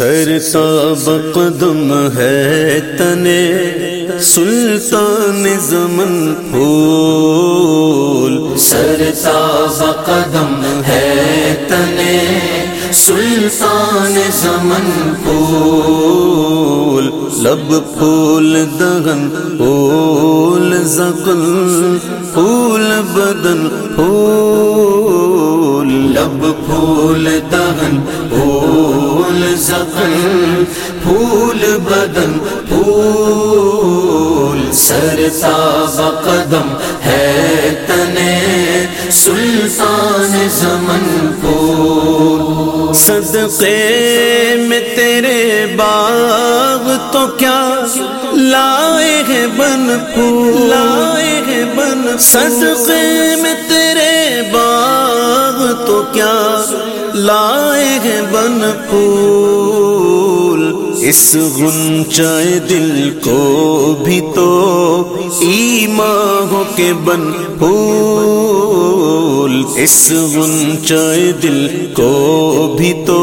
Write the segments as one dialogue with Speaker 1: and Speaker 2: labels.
Speaker 1: سر تاب قدم ہے تنے، سلطان زمن پھول۔
Speaker 2: سر تاب قدم ہے تنے، سلطان زمن
Speaker 1: پھول۔ لب پھول دہن پھول زقل پھول، بدن پھول۔
Speaker 2: لب پھول دہن پھول بدن، پھول سر تاب قدم ہے تنے سلطان زمن پھول
Speaker 1: صدقے میں تیرے باغ تو کیا لائے ہیں بن پھول؟ لائے ہیں بن صدقے میں تیرے باغ تو کیا لائے ہیں بن پھول؟ اس گنچائے دل کو بھی تو ایمان ہو کے بن پھول۔ اس گنچائے دل کو بھی تو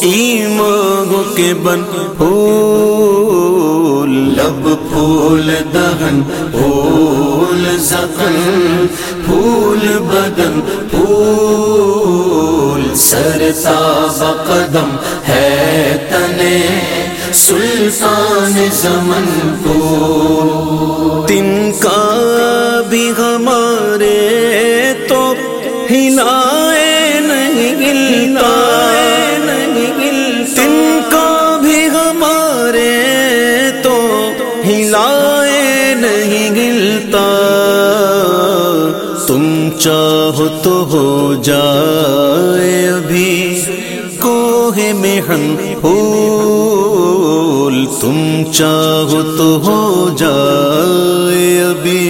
Speaker 1: ایمان ہو کے بن پھول۔
Speaker 2: لب پھول دہن، پھول زخم، پھول بدن، پھول سر تاب قدم ہے۔ تنے سلطان زمن پھول
Speaker 1: تن کا بھی ہمارے تو ہلائے نہیں گلتا نہیں گل تن کا بھی ہمارے تو ہلائے نہیں گلتا تم چاہو تو ہو جائے ابھی۔ کوہ میں ہم پھول تم چاہو تو ہو جائے ابھی۔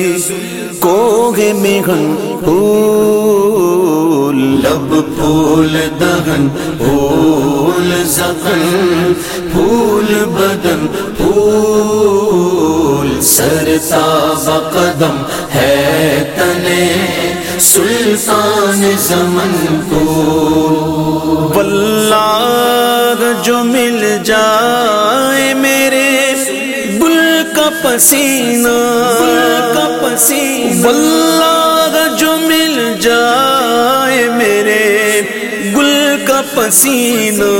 Speaker 1: کوہ میں ہم پھول،
Speaker 2: لب پھول دہن، پھول زخم پھول بدن، پھول سر تاب قدم ہے تنے۔ سلطان زمن پھول
Speaker 1: واللہ جو مل جائے۔ پسینہ کا پسینہ واللہ جو مل جائے میرے گل کا پسینہ۔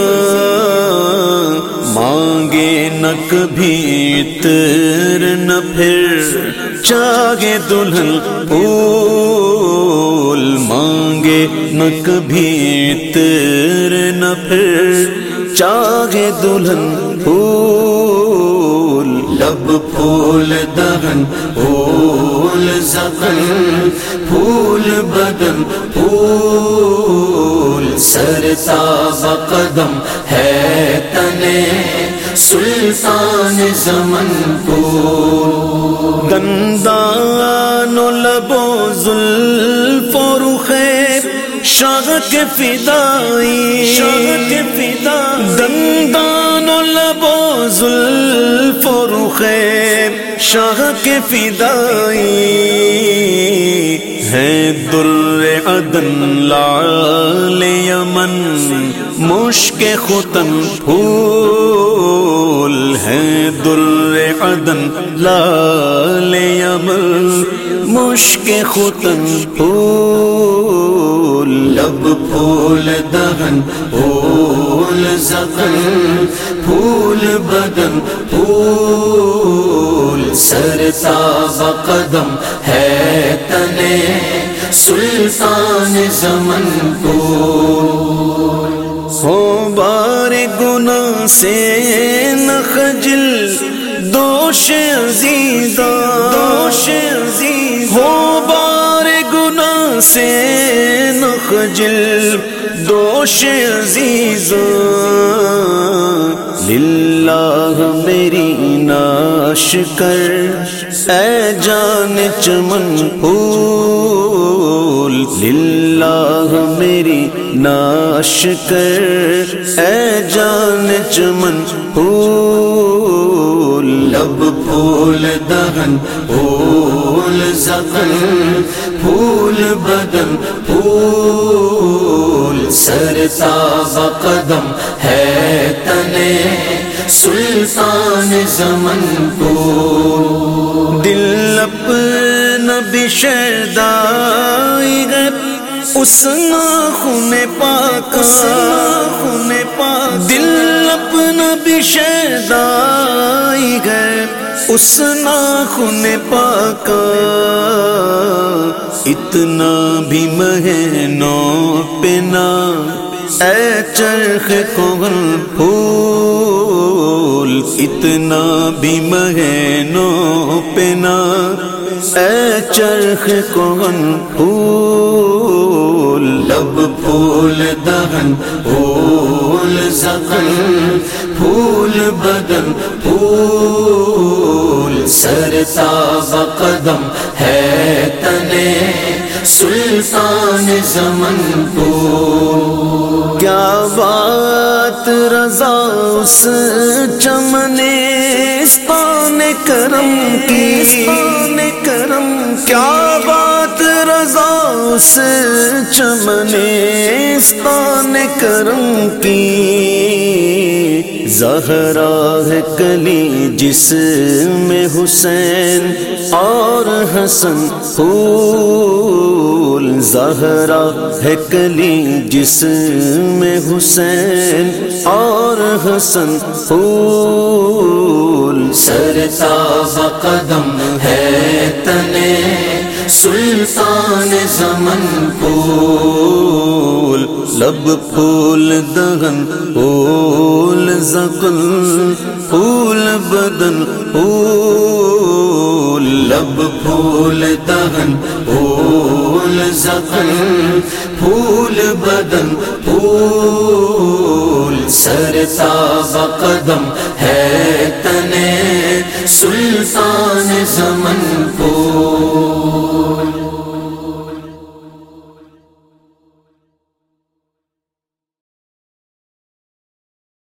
Speaker 1: مانگے نہ کبھی تر نہ پھر چاگے دلہن پھول۔ مانگے نہ کبھی تر نہ پھر چاگے دلہن پھول۔
Speaker 2: لب پھول دہن، پھول زخم، پھول بدن، پھول سر تاب قدم ہے تنے سلطان زمن پھول
Speaker 1: دندان و لبو زلف و رخیب شاہ کے فدائی، شاہ کے فدا دندان و لبو زلف و رخیب شاہ کے فدائی ہے در عدن لال یمن مشک ختم پھول ہے در عدن لال یمن مشک ختم پھول
Speaker 2: لب پھول دہن پھول زخم پھول بدن پھول سر تاب قدم ہے تنے سلطان زمن پھول
Speaker 1: ہو بار گنا سے نخجل، دوش عزیزہ۔ دوش عزیز ہو بار گنا سے نخجل، دوش عزیزہ۔ للہ میری ناش کر، اے جان چمن پھول، للہ میری ناش کر، اے جان چمن پھول،
Speaker 2: لب پھول دہن، پھول زخم، پھول بدن، پھول سر تازہ قدم زمن کو۔
Speaker 1: دل اپنا بشردائی گئے اس ناخن پاک خون پاک دل اپنا بشردائی گئے اس ناخن پاک اتنا بھی مہینوں پہ نا۔ اے چرخ کون پھول۔ اتنا بھی مہینوں پہ اے چرخ کون پھول،
Speaker 2: لب پھول دہن، پھول زخن پھول بدن، پھول سر تاب قدم ہے تنے۔ سلطان زمن کو
Speaker 1: اس چمنے استان کرم کی استان کرم کیا بات رضا اس چمنے استان کرم کی؟ زہرا ہے کلی جس میں حسین اور حسن پھول زہرا ہے کلی جس میں حسین اور حسن پھول
Speaker 2: سر قدم ہے تنے سلطان زمن
Speaker 1: پھول لب پھول دہن پھول زقل پھول بدن پھول
Speaker 2: لب پھول دہن پھول زخم پھول بدن پھول سرتا بقدم ہے تنے سل